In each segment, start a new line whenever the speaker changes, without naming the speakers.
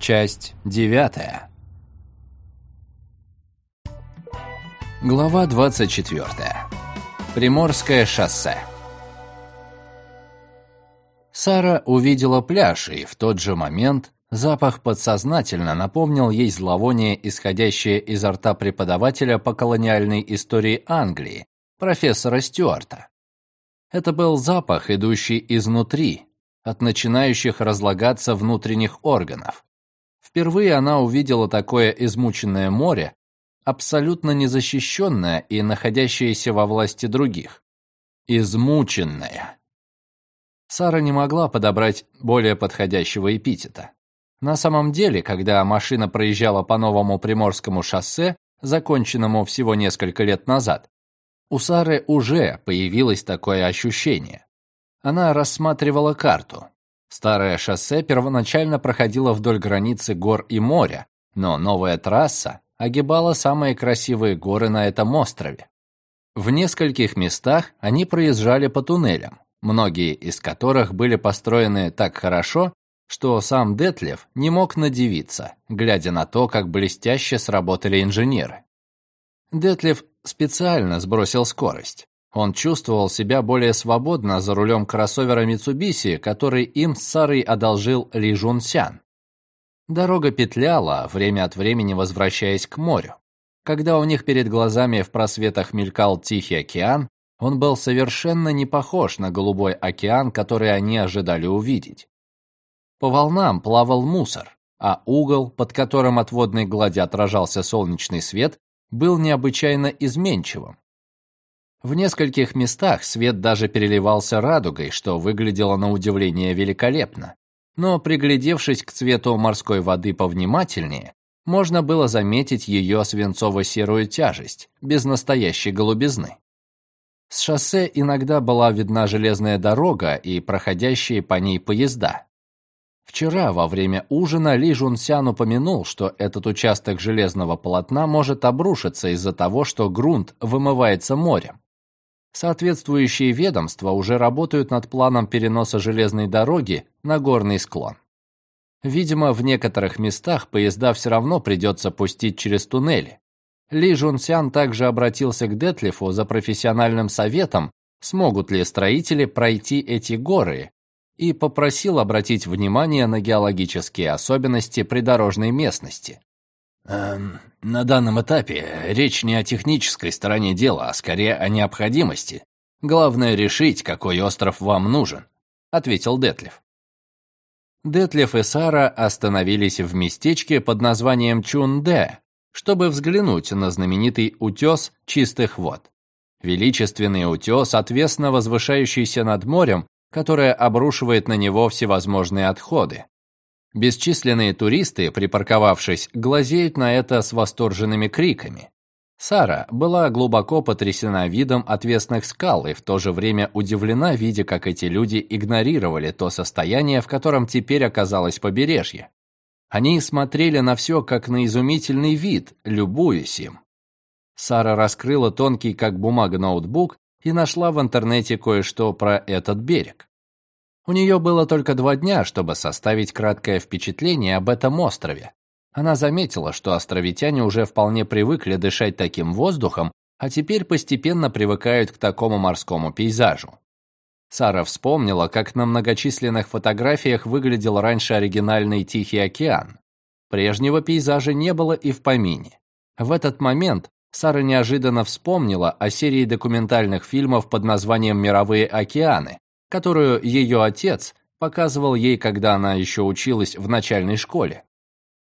Часть девятая. Глава 24. Приморское шоссе. Сара увидела пляж, и в тот же момент запах подсознательно напомнил ей зловоние, исходящее изо рта преподавателя по колониальной истории Англии, профессора Стюарта. Это был запах, идущий изнутри, от начинающих разлагаться внутренних органов. Впервые она увидела такое измученное море, абсолютно незащищенное и находящееся во власти других. Измученное. Сара не могла подобрать более подходящего эпитета. На самом деле, когда машина проезжала по новому Приморскому шоссе, законченному всего несколько лет назад, у Сары уже появилось такое ощущение. Она рассматривала карту. Старое шоссе первоначально проходило вдоль границы гор и моря, но новая трасса огибала самые красивые горы на этом острове. В нескольких местах они проезжали по туннелям, многие из которых были построены так хорошо, что сам Детлев не мог надевиться, глядя на то, как блестяще сработали инженеры. Детлев специально сбросил скорость. Он чувствовал себя более свободно за рулем кроссовера Mitsubishi, который им с Сарой одолжил Ли Жунсян. Дорога петляла, время от времени возвращаясь к морю. Когда у них перед глазами в просветах мелькал Тихий океан, он был совершенно не похож на голубой океан, который они ожидали увидеть. По волнам плавал мусор, а угол, под которым от водной глади отражался солнечный свет, был необычайно изменчивым. В нескольких местах свет даже переливался радугой, что выглядело на удивление великолепно. Но приглядевшись к цвету морской воды повнимательнее, можно было заметить ее свинцово-серую тяжесть, без настоящей голубизны. С шоссе иногда была видна железная дорога и проходящие по ней поезда. Вчера во время ужина Ли Жунсян упомянул, что этот участок железного полотна может обрушиться из-за того, что грунт вымывается морем. Соответствующие ведомства уже работают над планом переноса железной дороги на горный склон. Видимо, в некоторых местах поезда все равно придется пустить через туннели. Ли Жунсян также обратился к Детлифу за профессиональным советом, смогут ли строители пройти эти горы, и попросил обратить внимание на геологические особенности придорожной местности.
Эм, на данном этапе речь не о технической стороне дела, а скорее о необходимости. Главное решить, какой остров вам нужен, ответил Детлев.
Детлев и Сара остановились в местечке под названием Чунде, чтобы взглянуть на знаменитый утес чистых вод. Величественный утес, отвесно возвышающийся над морем, которое обрушивает на него всевозможные отходы. Бесчисленные туристы, припарковавшись, глазеют на это с восторженными криками. Сара была глубоко потрясена видом отвесных скал и в то же время удивлена, видя, как эти люди игнорировали то состояние, в котором теперь оказалось побережье. Они смотрели на все как на изумительный вид, любуясь им. Сара раскрыла тонкий, как бумага, ноутбук и нашла в интернете кое-что про этот берег. У нее было только два дня, чтобы составить краткое впечатление об этом острове. Она заметила, что островитяне уже вполне привыкли дышать таким воздухом, а теперь постепенно привыкают к такому морскому пейзажу. Сара вспомнила, как на многочисленных фотографиях выглядел раньше оригинальный Тихий океан. Прежнего пейзажа не было и в помине. В этот момент Сара неожиданно вспомнила о серии документальных фильмов под названием «Мировые океаны», которую ее отец показывал ей, когда она еще училась в начальной школе.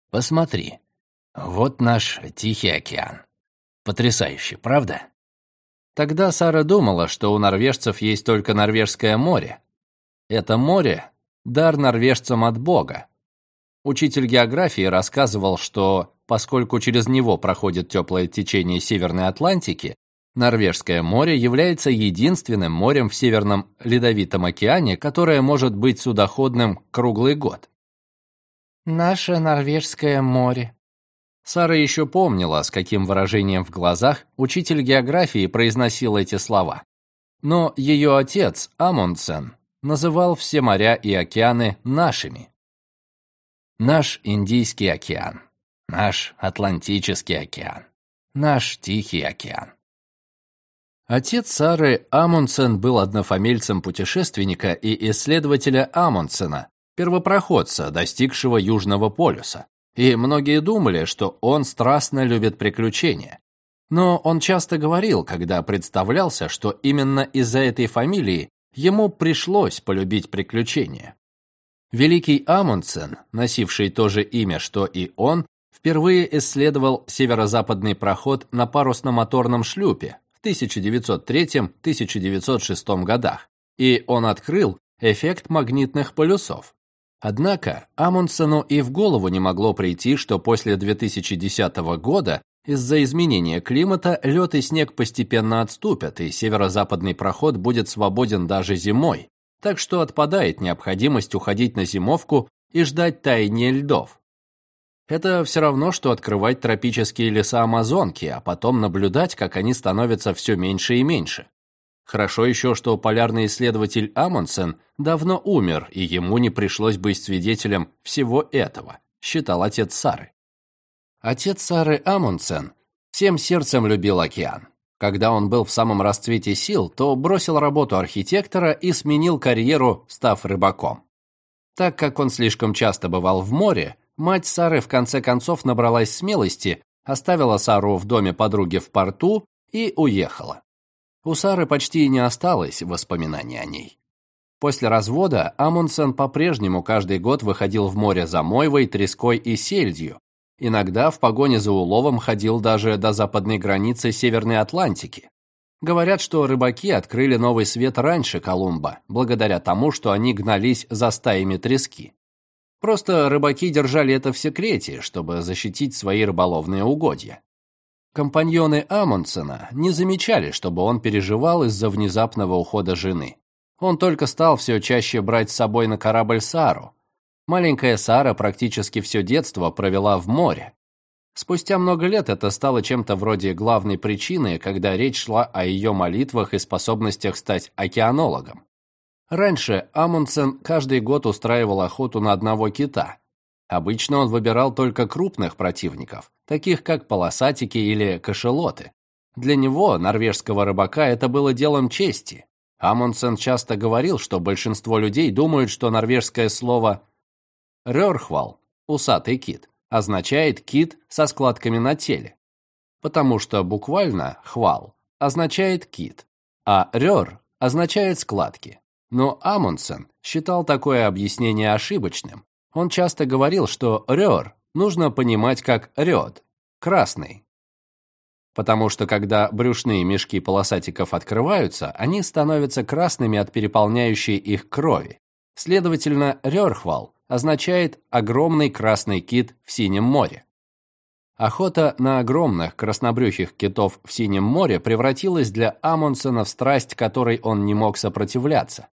«Посмотри, вот наш Тихий океан. Потрясающе, правда?»
Тогда Сара думала, что у норвежцев есть только Норвежское море. Это море – дар норвежцам от Бога. Учитель географии рассказывал, что поскольку через него проходит теплое течение Северной Атлантики, Норвежское море является единственным морем в Северном Ледовитом океане, которое может быть судоходным круглый год.
«Наше Норвежское море».
Сара еще помнила, с каким выражением в глазах учитель географии произносил эти слова. Но ее отец, Амундсен, называл все моря и океаны нашими. Наш Индийский океан, наш Атлантический океан, наш Тихий океан. Отец Сары Амундсен был однофамильцем путешественника и исследователя Амундсена, первопроходца, достигшего Южного полюса. И многие думали, что он страстно любит приключения. Но он часто говорил, когда представлялся, что именно из-за этой фамилии ему пришлось полюбить приключения. Великий Амундсен, носивший то же имя, что и он, впервые исследовал северо-западный проход на парусно-моторном шлюпе 1903-1906 годах, и он открыл эффект магнитных полюсов. Однако Амундсену и в голову не могло прийти, что после 2010 года из-за изменения климата лед и снег постепенно отступят, и северо-западный проход будет свободен даже зимой, так что отпадает необходимость уходить на зимовку и ждать таяния льдов. Это все равно, что открывать тропические леса Амазонки, а потом наблюдать, как они становятся все меньше и меньше. Хорошо еще, что полярный исследователь Амундсен давно умер, и ему не пришлось быть свидетелем всего этого, считал отец Сары. Отец Сары Амундсен всем сердцем любил океан. Когда он был в самом расцвете сил, то бросил работу архитектора и сменил карьеру, став рыбаком. Так как он слишком часто бывал в море, мать Сары в конце концов набралась смелости, оставила Сару в доме подруги в порту и уехала. У Сары почти не осталось воспоминаний о ней. После развода Амундсен по-прежнему каждый год выходил в море за мойвой, треской и сельдью, Иногда в погоне за уловом ходил даже до западной границы Северной Атлантики. Говорят, что рыбаки открыли новый свет раньше Колумба, благодаря тому, что они гнались за стаями трески. Просто рыбаки держали это в секрете, чтобы защитить свои рыболовные угодья. Компаньоны Амундсена не замечали, чтобы он переживал из-за внезапного ухода жены. Он только стал все чаще брать с собой на корабль Сару, Маленькая Сара практически все детство провела в море. Спустя много лет это стало чем-то вроде главной причины, когда речь шла о ее молитвах и способностях стать океанологом. Раньше Амундсен каждый год устраивал охоту на одного кита. Обычно он выбирал только крупных противников, таких как полосатики или кашелоты. Для него, норвежского рыбака, это было делом чести. Амундсен часто говорил, что большинство людей думают, что норвежское слово Рёрхвал, усатый кит, означает кит со складками на теле, потому что буквально хвал означает кит, а рёр означает складки. Но Амундсен считал такое объяснение ошибочным. Он часто говорил, что рёр нужно понимать как рёд, красный. Потому что когда брюшные мешки полосатиков открываются, они становятся красными от переполняющей их крови. Следовательно, рёрхвал означает «огромный красный кит в Синем море». Охота на огромных краснобрюхих китов в Синем море превратилась для Амундсена в страсть, которой он не мог сопротивляться.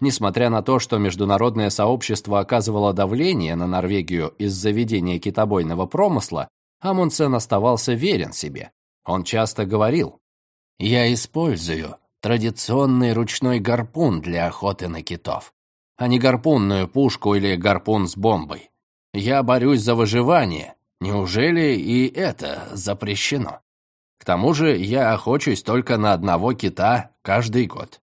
Несмотря на то, что международное сообщество оказывало давление на Норвегию из-за ведения китобойного промысла, Амундсен оставался верен себе. Он часто говорил «Я использую традиционный ручной гарпун для охоты на китов а не гарпунную пушку или гарпун с бомбой. Я борюсь за выживание. Неужели и это запрещено? К тому же я охочусь только на одного кита каждый год.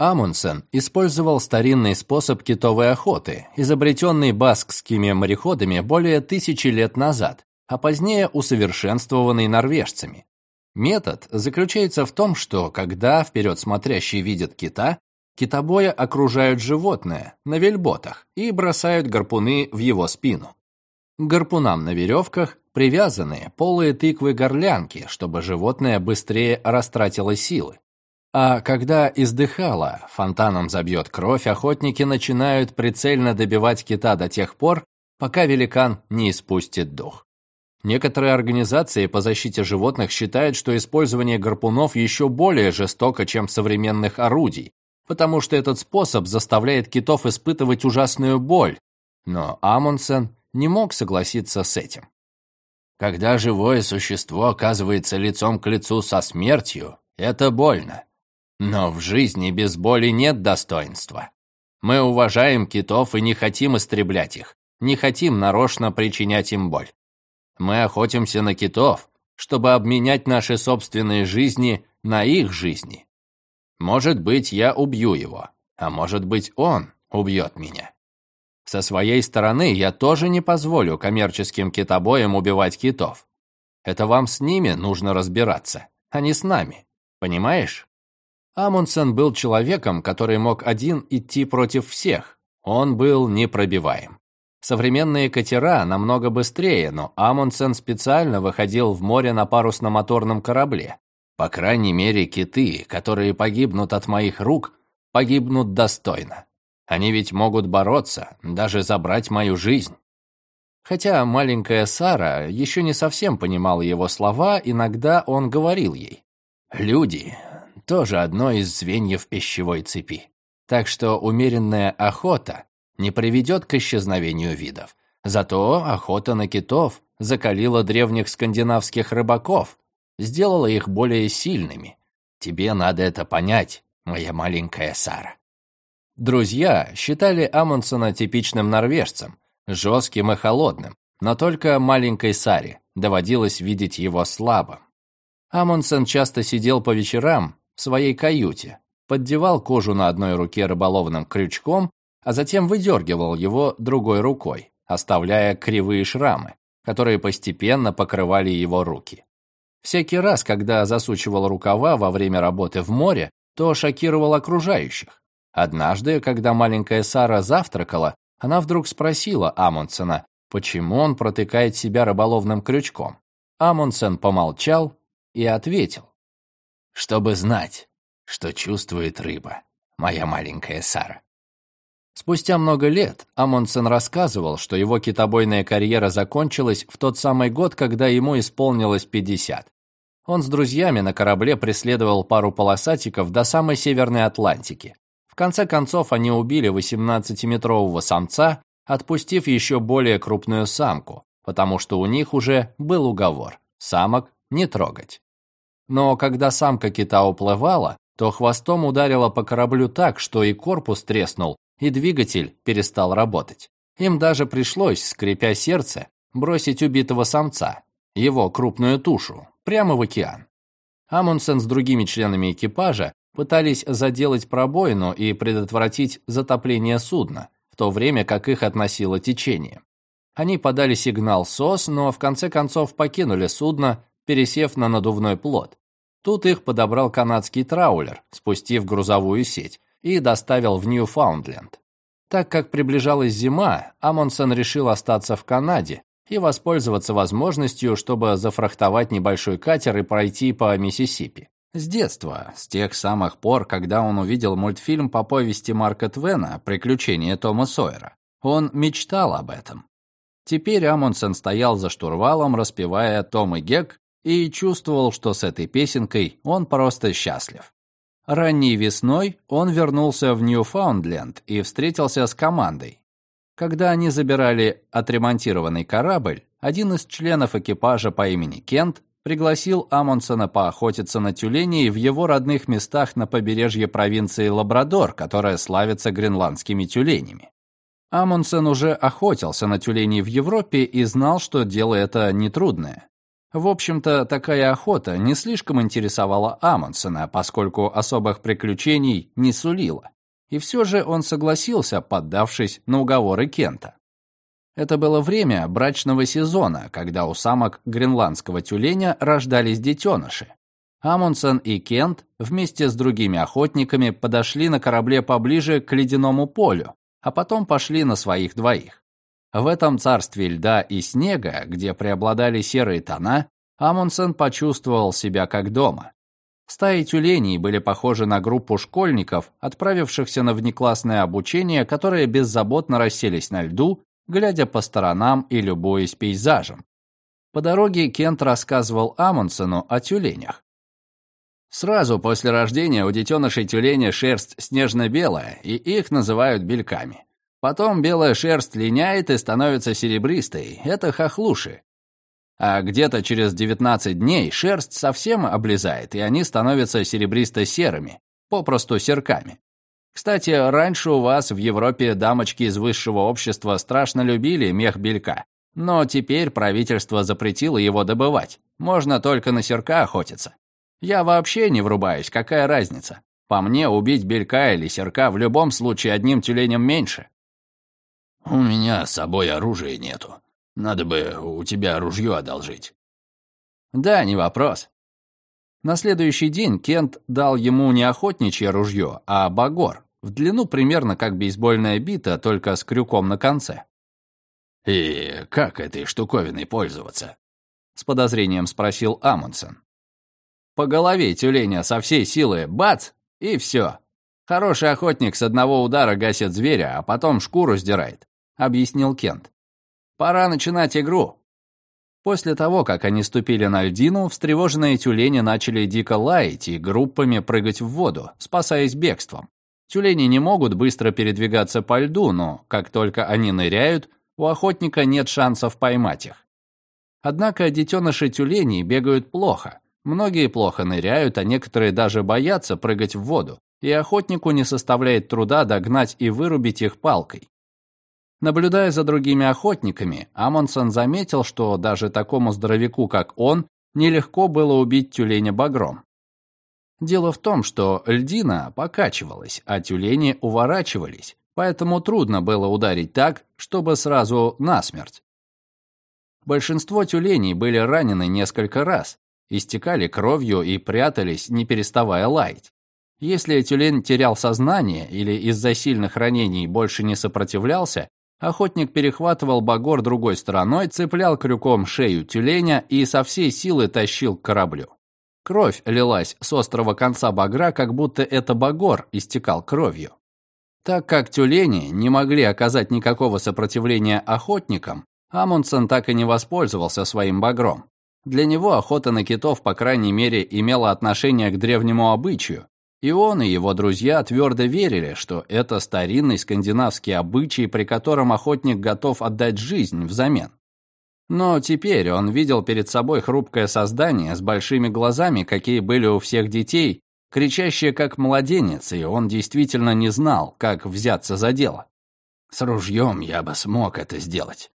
Амундсен использовал старинный способ китовой охоты, изобретенный баскскими мореходами более тысячи лет назад, а позднее усовершенствованный норвежцами. Метод заключается в том, что когда вперед смотрящий видит кита, Китобоя окружают животное на вельботах и бросают гарпуны в его спину. К гарпунам на веревках привязаны полые тыквы-горлянки, чтобы животное быстрее растратило силы. А когда издыхало, фонтаном забьет кровь, охотники начинают прицельно добивать кита до тех пор, пока великан не испустит дух. Некоторые организации по защите животных считают, что использование гарпунов еще более жестоко, чем современных орудий, потому что этот способ заставляет китов испытывать ужасную боль, но Амундсен не мог согласиться с этим. Когда живое существо оказывается лицом к лицу со смертью, это больно. Но в жизни без боли нет достоинства. Мы уважаем китов и не хотим истреблять их, не хотим нарочно причинять им боль. Мы охотимся на китов, чтобы обменять наши собственные жизни на их жизни. Может быть, я убью его, а может быть, он убьет меня. Со своей стороны, я тоже не позволю коммерческим китобоям убивать китов. Это вам с ними нужно разбираться, а не с нами. Понимаешь? Амундсен был человеком, который мог один идти против всех. Он был непробиваем. Современные катера намного быстрее, но Амундсен специально выходил в море на парусно-моторном корабле. По крайней мере, киты, которые погибнут от моих рук, погибнут достойно. Они ведь могут бороться, даже забрать мою жизнь. Хотя маленькая Сара еще не совсем понимала его слова, иногда он говорил ей. «Люди — тоже одно из звеньев пищевой цепи. Так что умеренная охота не приведет к исчезновению видов. Зато охота на китов закалила древних скандинавских рыбаков, сделала их более сильными. Тебе надо это понять, моя маленькая Сара. Друзья считали Амундсена типичным норвежцем, жестким и холодным, но только маленькой Саре доводилось видеть его слабым. Амундсен часто сидел по вечерам в своей каюте, поддевал кожу на одной руке рыболовным крючком, а затем выдергивал его другой рукой, оставляя кривые шрамы, которые постепенно покрывали его руки. Всякий раз, когда засучивал рукава во время работы в море, то шокировал окружающих. Однажды, когда маленькая Сара завтракала, она вдруг спросила Амундсена, почему он протыкает себя рыболовным крючком. Амундсен помолчал и ответил. «Чтобы знать, что чувствует рыба, моя маленькая Сара». Спустя много лет Амундсен рассказывал, что его китобойная карьера закончилась в тот самый год, когда ему исполнилось 50. Он с друзьями на корабле преследовал пару полосатиков до самой Северной Атлантики. В конце концов, они убили 18-метрового самца, отпустив еще более крупную самку, потому что у них уже был уговор – самок не трогать. Но когда самка кита уплывала, то хвостом ударила по кораблю так, что и корпус треснул, и двигатель перестал работать. Им даже пришлось, скрипя сердце, бросить убитого самца, его крупную тушу, прямо в океан. Амундсен с другими членами экипажа пытались заделать пробоину и предотвратить затопление судна, в то время как их относило течение. Они подали сигнал СОС, но в конце концов покинули судно, пересев на надувной плот. Тут их подобрал канадский траулер, спустив грузовую сеть, и доставил в Ньюфаундленд. Так как приближалась зима, Амундсен решил остаться в Канаде и воспользоваться возможностью, чтобы зафрахтовать небольшой катер и пройти по Миссисипи. С детства, с тех самых пор, когда он увидел мультфильм по повести Марка Твена «Приключения Тома Сойера», он мечтал об этом. Теперь Амундсен стоял за штурвалом, распевая «Том и Гек», и чувствовал, что с этой песенкой он просто счастлив. Ранней весной он вернулся в Ньюфаундленд и встретился с командой. Когда они забирали отремонтированный корабль, один из членов экипажа по имени Кент пригласил Амундсена поохотиться на тюленей в его родных местах на побережье провинции Лабрадор, которая славится гренландскими тюленями. Амундсен уже охотился на тюленей в Европе и знал, что дело это нетрудное. В общем-то, такая охота не слишком интересовала Амундсена, поскольку особых приключений не сулила. И все же он согласился, поддавшись на уговоры Кента. Это было время брачного сезона, когда у самок гренландского тюленя рождались детеныши. Амундсен и Кент вместе с другими охотниками подошли на корабле поближе к ледяному полю, а потом пошли на своих двоих. В этом царстве льда и снега, где преобладали серые тона, Амундсен почувствовал себя как дома. Стаи тюленей были похожи на группу школьников, отправившихся на внеклассное обучение, которые беззаботно расселись на льду, глядя по сторонам и любуясь пейзажем. По дороге Кент рассказывал Амундсену о тюленях. Сразу после рождения у детенышей тюленя шерсть снежно-белая, и их называют бельками. Потом белая шерсть линяет и становится серебристой. Это хохлуши. А где-то через 19 дней шерсть совсем облезает, и они становятся серебристо-серыми, попросту серками. Кстати, раньше у вас в Европе дамочки из высшего общества страшно любили мех белька. Но теперь правительство запретило его добывать. Можно только на серка охотиться. Я вообще не врубаюсь, какая разница. По мне, убить белька или серка в любом случае одним тюленем меньше.
У меня с собой оружия нету. Надо бы у тебя ружье одолжить.
Да, не вопрос. На следующий день Кент дал ему не охотничье ружье, а багор, в длину примерно как бейсбольная бита, только с крюком на конце.
«И как этой штуковиной пользоваться?»
— с подозрением спросил Амундсен. «По голове тюленя со всей силы бац, и все. Хороший охотник с одного удара гасит зверя, а потом шкуру сдирает», — объяснил Кент. «Пора начинать игру». После того, как они ступили на льдину, встревоженные тюлени начали дико лаять и группами прыгать в воду, спасаясь бегством. Тюлени не могут быстро передвигаться по льду, но как только они ныряют, у охотника нет шансов поймать их. Однако детеныши тюленей бегают плохо. Многие плохо ныряют, а некоторые даже боятся прыгать в воду, и охотнику не составляет труда догнать и вырубить их палкой. Наблюдая за другими охотниками, Амундсен заметил, что даже такому здоровяку, как он, нелегко было убить тюленя багром. Дело в том, что льдина покачивалась, а тюлени уворачивались, поэтому трудно было ударить так, чтобы сразу насмерть. Большинство тюленей были ранены несколько раз, истекали кровью и прятались, не переставая лаять. Если тюлень терял сознание или из-за сильных ранений больше не сопротивлялся, Охотник перехватывал багор другой стороной, цеплял крюком шею тюленя и со всей силы тащил к кораблю. Кровь лилась с острого конца багра, как будто это багор истекал кровью. Так как тюлени не могли оказать никакого сопротивления охотникам, Амундсен так и не воспользовался своим багром. Для него охота на китов, по крайней мере, имела отношение к древнему обычаю, и он, и его друзья твердо верили, что это старинный скандинавский обычай, при котором охотник готов отдать жизнь взамен. Но теперь он видел перед собой хрупкое создание с большими глазами, какие были у всех детей, кричащее как младенец, и он действительно не знал, как взяться за дело.
С ружьем я бы смог это сделать.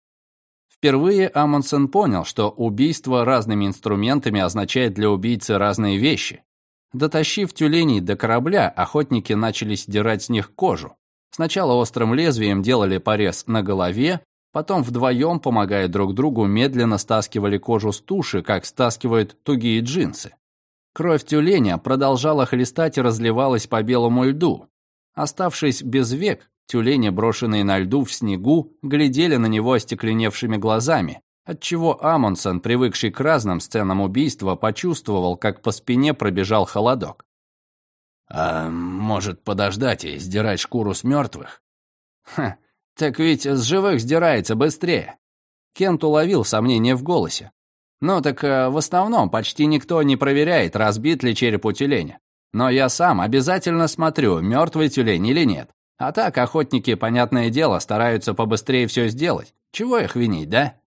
Впервые Амундсен понял, что убийство разными инструментами означает для убийцы разные вещи. Дотащив тюленей до корабля, охотники начали сдирать с них кожу. Сначала острым лезвием делали порез на голове, потом вдвоем, помогая друг другу, медленно стаскивали кожу с туши, как стаскивают тугие джинсы. Кровь тюленя продолжала хлестать и разливалась по белому льду. Оставшись без век, тюлени, брошенные на льду в снегу, глядели на него остекленевшими глазами, отчего Амундсен, привыкший к разным сценам убийства, почувствовал, как по спине пробежал холодок.
«А может, подождать и сдирать шкуру с мертвых?»
«Ха, так ведь с живых сдирается быстрее». Кент уловил сомнение в голосе. «Ну так э, в основном почти никто не проверяет, разбит ли череп у тюленя. Но я сам обязательно смотрю, мертвый тюлень или нет. А так охотники, понятное дело, стараются побыстрее все сделать. Чего их винить, да?»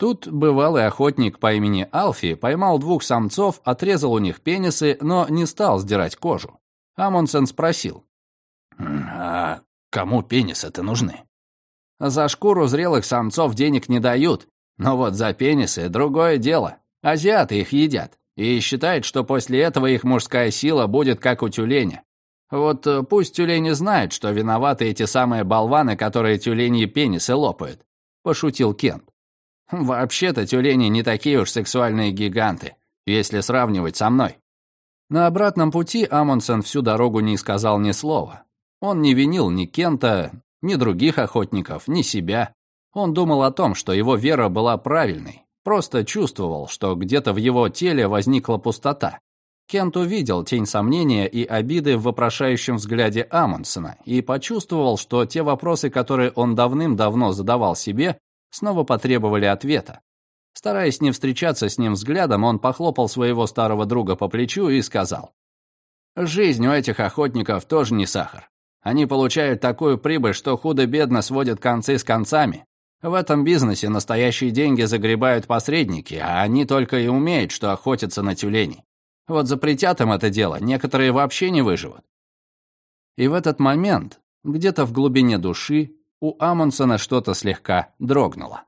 Тут бывалый охотник по имени Алфи поймал двух самцов, отрезал у них пенисы, но не стал сдирать кожу. Амундсен спросил.
«А кому пенисы-то нужны?»
«За шкуру зрелых самцов денег не дают, но вот за пенисы другое дело. Азиаты их едят и считают, что после этого их мужская сила будет как у тюленя. Вот э, пусть тюлени знают, что виноваты эти самые болваны, которые тюленьи пенисы лопают», — пошутил Кент. Вообще-то тюлени не такие уж сексуальные гиганты, если сравнивать со мной. На обратном пути Амундсен всю дорогу не сказал ни слова. Он не винил ни Кента, ни других охотников, ни себя. Он думал о том, что его вера была правильной, просто чувствовал, что где-то в его теле возникла пустота. Кент увидел тень сомнения и обиды в вопрошающем взгляде Амундсена и почувствовал, что те вопросы, которые он давным-давно задавал себе, снова потребовали ответа. Стараясь не встречаться с ним взглядом, он похлопал своего старого друга по плечу и сказал. «Жизнь у этих охотников тоже не сахар. Они получают такую прибыль, что худо-бедно сводят концы с концами. В этом бизнесе настоящие деньги загребают посредники, а они только и умеют, что охотятся на тюленей. Вот запретят им это дело, некоторые вообще не выживут. И в этот момент, где-то в глубине души, у Амундсена что-то слегка дрогнуло.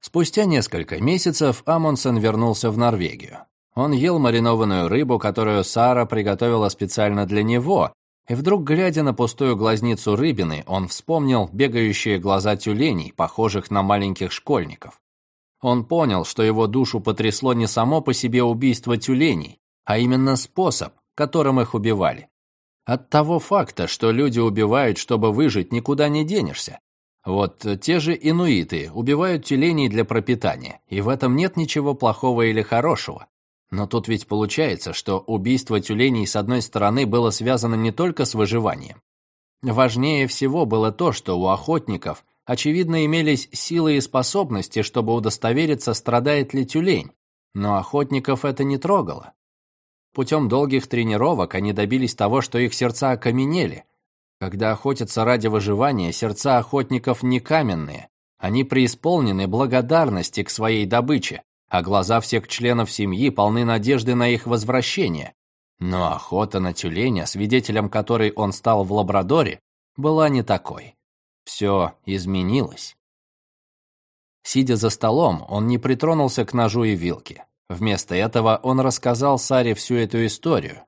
Спустя несколько месяцев Амундсен вернулся в Норвегию. Он ел маринованную рыбу, которую Сара приготовила специально для него, и вдруг, глядя на пустую глазницу рыбины, он вспомнил бегающие глаза тюленей, похожих на маленьких школьников. Он понял, что его душу потрясло не само по себе убийство тюленей, а именно способ, которым их убивали. От того факта, что люди убивают, чтобы выжить, никуда не денешься. Вот те же инуиты убивают тюленей для пропитания, и в этом нет ничего плохого или хорошего. Но тут ведь получается, что убийство тюленей с одной стороны было связано не только с выживанием. Важнее всего было то, что у охотников, очевидно, имелись силы и способности, чтобы удостовериться, страдает ли тюлень. Но охотников это не трогало. Путем долгих тренировок они добились того, что их сердца окаменели. Когда охотятся ради выживания, сердца охотников не каменные. Они преисполнены благодарности к своей добыче, а глаза всех членов семьи полны надежды на их возвращение. Но охота на тюленя, свидетелем которой он стал в Лабрадоре, была не такой. Все изменилось. Сидя за столом, он не притронулся к ножу и вилке. Вместо этого он рассказал Саре всю эту историю.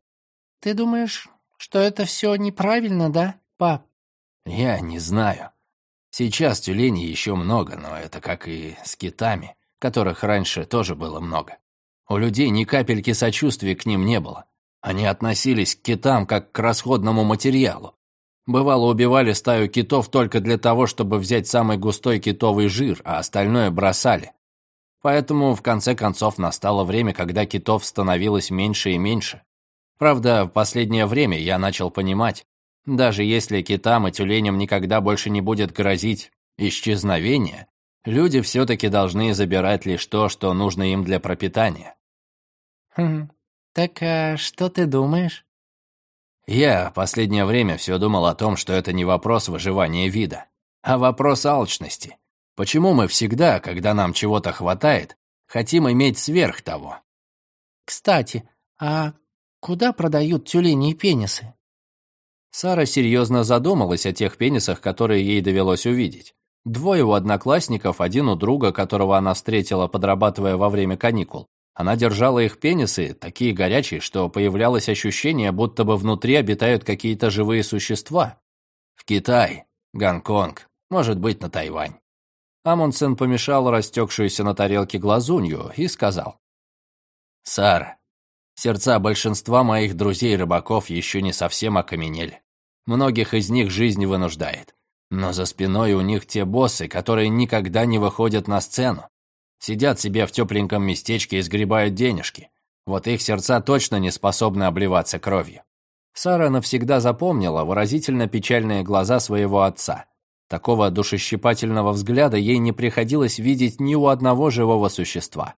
«Ты думаешь, что это все неправильно, да, пап?»
«Я не знаю. Сейчас тюленей еще много, но это как и с китами которых раньше тоже было много. У людей ни капельки сочувствия к ним не было. Они относились к китам как к расходному материалу. Бывало, убивали стаю китов только для того, чтобы взять самый густой китовый жир, а остальное бросали. Поэтому, в конце концов, настало время, когда китов становилось меньше и меньше. Правда, в последнее время я начал понимать, даже если китам и тюленям никогда больше не будет грозить исчезновение, Люди все-таки должны забирать лишь то, что нужно им для пропитания.
Хм, так а что ты думаешь?
Я последнее время все думал о том, что это не вопрос выживания вида, а вопрос алчности. Почему мы всегда, когда нам чего-то хватает, хотим иметь сверх того?
Кстати, а куда продают тюлени пенисы?
Сара серьезно задумалась о тех пенисах, которые ей довелось увидеть. Двое у одноклассников, один у друга, которого она встретила, подрабатывая во время каникул. Она держала их пенисы, такие горячие, что появлялось ощущение, будто бы внутри обитают какие-то живые существа. В Китай, Гонконг, может быть, на Тайвань. Амундсен помешал растекшуюся на тарелке глазунью и сказал. «Сара, сердца большинства моих друзей-рыбаков еще не совсем окаменели. Многих из них жизнь вынуждает. Но за спиной у них те боссы, которые никогда не выходят на сцену. Сидят себе в тепленьком местечке и сгребают денежки. Вот их сердца точно не способны обливаться кровью. Сара навсегда запомнила выразительно печальные глаза своего отца. Такого душещипательного взгляда ей не приходилось видеть ни у одного живого существа.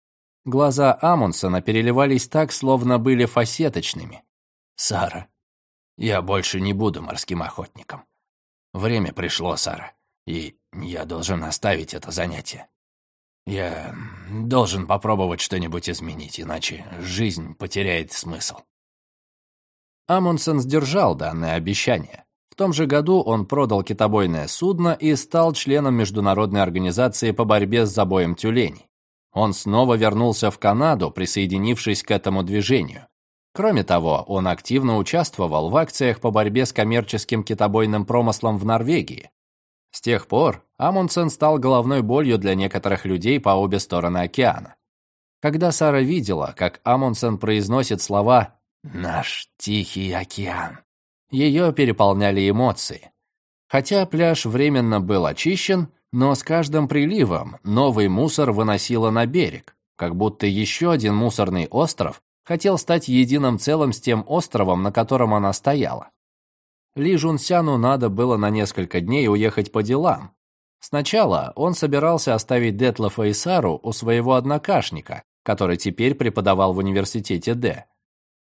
Глаза Амундсена переливались так, словно были фасеточными. «Сара, я больше не буду морским охотником. Время пришло, Сара, и я должен оставить это занятие. Я должен попробовать что-нибудь изменить, иначе жизнь потеряет смысл. Амундсен сдержал данное обещание. В том же году он продал китобойное судно и стал членом Международной организации по борьбе с забоем тюленей. Он снова вернулся в Канаду, присоединившись к этому движению. Кроме того, он активно участвовал в акциях по борьбе с коммерческим китобойным промыслом в Норвегии. С тех пор Амундсен стал головной болью для некоторых людей по обе стороны океана. Когда Сара видела, как Амундсен произносит слова «Наш Тихий океан», ее переполняли эмоции. Хотя пляж временно был очищен, но с каждым приливом новый мусор выносило на берег, как будто еще один мусорный остров хотел стать единым целым с тем островом, на котором она стояла. Ли Жунсяну надо было на несколько дней уехать по делам. Сначала он собирался оставить Детлафа и Сару у своего однокашника, который теперь преподавал в университете Д.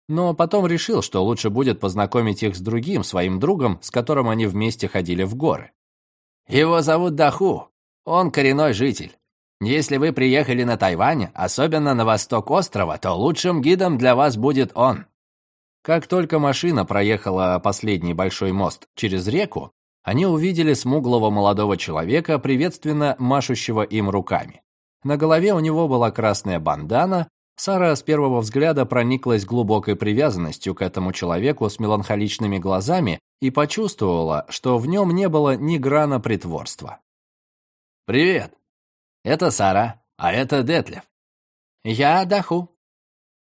Но потом решил, что лучше будет познакомить их с другим своим другом, с которым они вместе ходили в горы. «Его зовут Даху. Он коренной житель. Если вы приехали на Тайвань, особенно на восток острова, то лучшим гидом для вас будет он». Как только машина проехала последний большой мост через реку, они увидели смуглого молодого человека, приветственно машущего им руками. На голове у него была красная бандана. Сара с первого взгляда прониклась глубокой привязанностью к этому человеку с меланхоличными глазами и почувствовала, что в нем не было ни грана притворства.
«Привет. Это Сара, а это Детлев».
«Я Даху».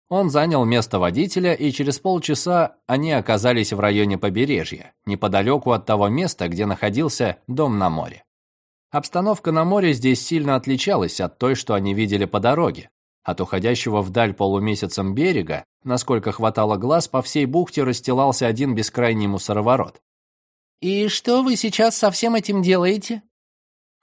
Он занял место водителя, и через полчаса они оказались в районе побережья, неподалеку от того места, где находился дом на море. Обстановка на море здесь сильно отличалась от той, что они видели по дороге. От уходящего вдаль полумесяцем берега, насколько хватало глаз, по всей бухте расстилался один бескрайний мусороворот.
«И что вы сейчас со всем этим делаете?»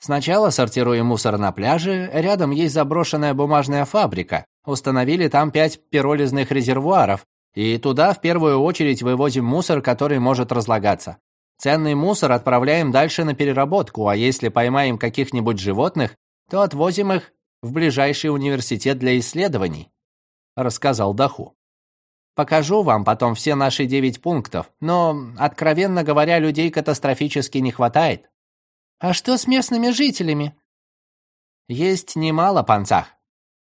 «Сначала сортируем мусор на пляже, рядом есть заброшенная бумажная фабрика, установили там пять пиролизных резервуаров, и туда в первую очередь вывозим мусор, который может разлагаться. Ценный мусор отправляем дальше на переработку, а если поймаем каких-нибудь животных, то отвозим их в ближайший университет для исследований», — рассказал Даху. «Покажу вам потом все наши девять пунктов, но, откровенно говоря, людей катастрофически не хватает».
«А что с местными жителями?»
«Есть немало панцах.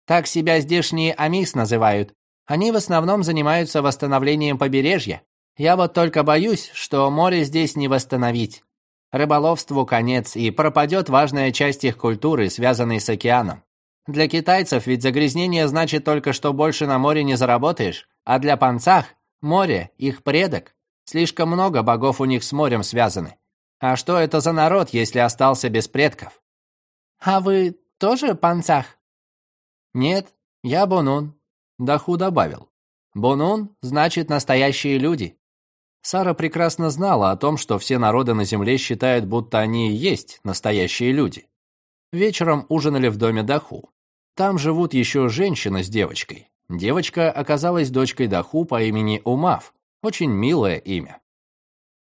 Так себя здешние амис называют. Они в основном занимаются восстановлением побережья. Я вот только боюсь, что море здесь не восстановить. Рыболовству конец, и пропадет важная часть их культуры, связанной с океаном. Для китайцев ведь загрязнение значит только, что больше на море не заработаешь, а для панцах море – их предок. Слишком много богов у них с морем связаны. А что это за народ, если остался без предков?
А вы тоже панцах?
Нет, я Бонун. Даху добавил. Бонун значит настоящие люди. Сара прекрасно знала о том, что все народы на Земле считают, будто они и есть настоящие люди. Вечером ужинали в доме Даху. Там живут еще женщина с девочкой. Девочка оказалась дочкой Даху по имени Умав. Очень милое имя.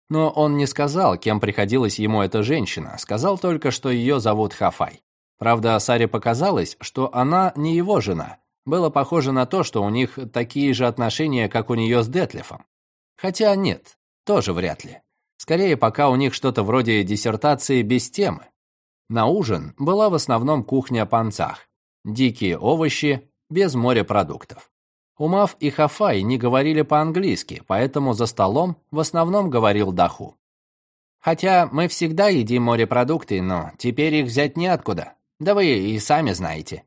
Но он не сказал, кем приходилась ему эта женщина, сказал только, что ее зовут Хафай. Правда, Саре показалось, что она не его жена. Было похоже на то, что у них такие же отношения, как у нее с Детлифом. Хотя нет, тоже вряд ли. Скорее, пока у них что-то вроде диссертации без темы. На ужин была в основном кухня панцах. Дикие овощи, без морепродуктов. Умав и Хафай не говорили по-английски, поэтому за столом в основном говорил Даху. Хотя мы всегда едим морепродукты, но теперь их взять неоткуда. Да вы и сами знаете.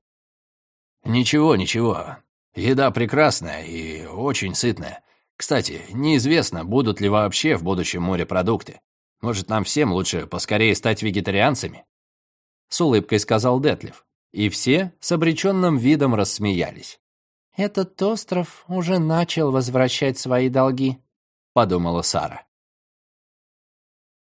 Ничего, ничего. Еда прекрасная и очень сытная. Кстати, неизвестно, будут ли вообще в будущем морепродукты. Может, нам всем лучше поскорее стать вегетарианцами?» С улыбкой сказал Детлев. И все с обреченным видом рассмеялись.
«Этот остров уже начал возвращать свои долги», —
подумала Сара.